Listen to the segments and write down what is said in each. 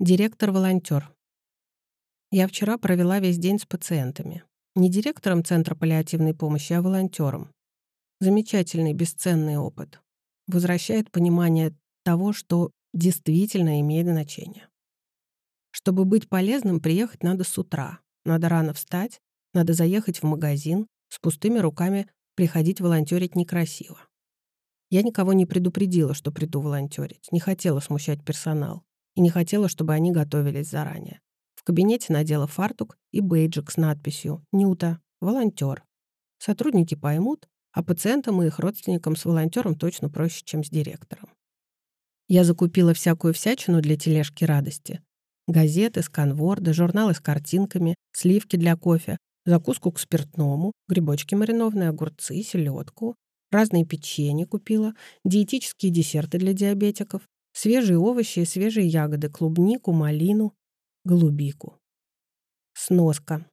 Директор-волонтер. Я вчера провела весь день с пациентами. Не директором Центра паллиативной помощи, а волонтером. Замечательный, бесценный опыт. Возвращает понимание того, что действительно имеет значение. Чтобы быть полезным, приехать надо с утра. Надо рано встать, надо заехать в магазин, с пустыми руками приходить волонтерить некрасиво. Я никого не предупредила, что приду волонтерить, не хотела смущать персонал и не хотела, чтобы они готовились заранее. В кабинете надела фартук и бейджик с надписью «Нюта. Волонтер». Сотрудники поймут, а пациентам и их родственникам с волонтером точно проще, чем с директором. Я закупила всякую всячину для тележки радости. Газеты, сканворды, журналы с картинками, сливки для кофе, закуску к спиртному, грибочки маринованные, огурцы, селедку, разные печенья купила, диетические десерты для диабетиков, Свежие овощи и свежие ягоды, клубнику, малину, голубику. Сноска.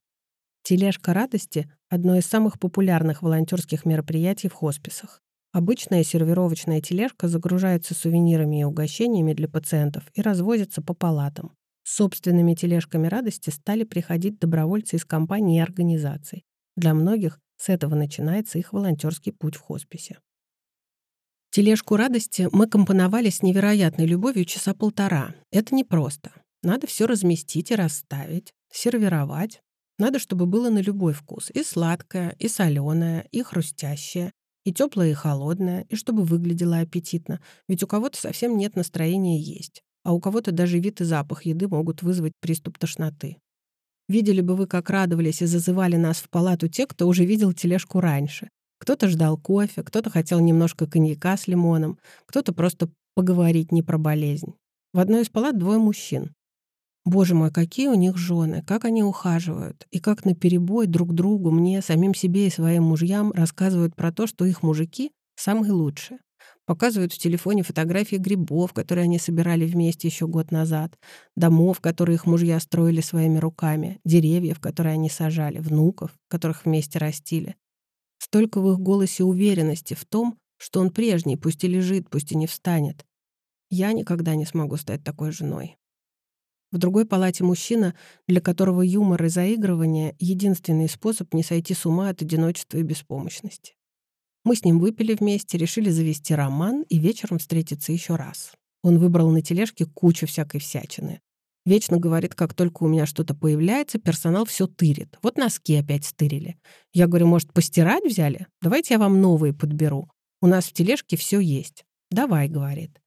Тележка радости – одно из самых популярных волонтерских мероприятий в хосписах. Обычная сервировочная тележка загружается сувенирами и угощениями для пациентов и развозится по палатам. Собственными тележками радости стали приходить добровольцы из компаний и организаций. Для многих с этого начинается их волонтерский путь в хосписе. Тележку радости мы компоновали с невероятной любовью часа полтора. Это непросто. Надо все разместить и расставить, сервировать. Надо, чтобы было на любой вкус. И сладкое, и соленое, и хрустящее, и теплое, и холодное, и чтобы выглядело аппетитно. Ведь у кого-то совсем нет настроения есть, а у кого-то даже вид и запах еды могут вызвать приступ тошноты. Видели бы вы, как радовались и зазывали нас в палату те, кто уже видел тележку раньше. Кто-то ждал кофе, кто-то хотел немножко коньяка с лимоном, кто-то просто поговорить не про болезнь. В одной из палат двое мужчин. Боже мой, какие у них жены, как они ухаживают, и как на перебой друг другу, мне, самим себе и своим мужьям рассказывают про то, что их мужики самые лучшие. Показывают в телефоне фотографии грибов, которые они собирали вместе еще год назад, домов, которые их мужья строили своими руками, деревьев, которые они сажали, внуков, которых вместе растили. Столько в их голосе уверенности в том, что он прежний, пусть и лежит, пусть и не встанет. Я никогда не смогу стать такой женой. В другой палате мужчина, для которого юмор и заигрывание — единственный способ не сойти с ума от одиночества и беспомощности. Мы с ним выпили вместе, решили завести роман и вечером встретиться еще раз. Он выбрал на тележке кучу всякой всячины. Вечно говорит, как только у меня что-то появляется, персонал все тырит. Вот носки опять стырили. Я говорю, может, постирать взяли? Давайте я вам новые подберу. У нас в тележке все есть. Давай, говорит.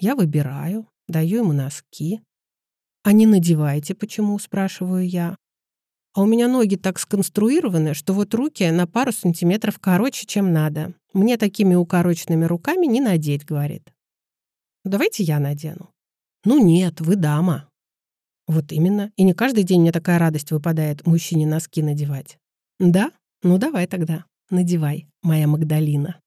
Я выбираю, даю ему носки. А не надевайте почему, спрашиваю я. А у меня ноги так сконструированы, что вот руки на пару сантиметров короче, чем надо. Мне такими укороченными руками не надеть, говорит. Давайте я надену. Ну нет, вы дама. Вот именно. И не каждый день мне такая радость выпадает мужчине носки надевать. Да? Ну давай тогда. Надевай, моя Магдалина.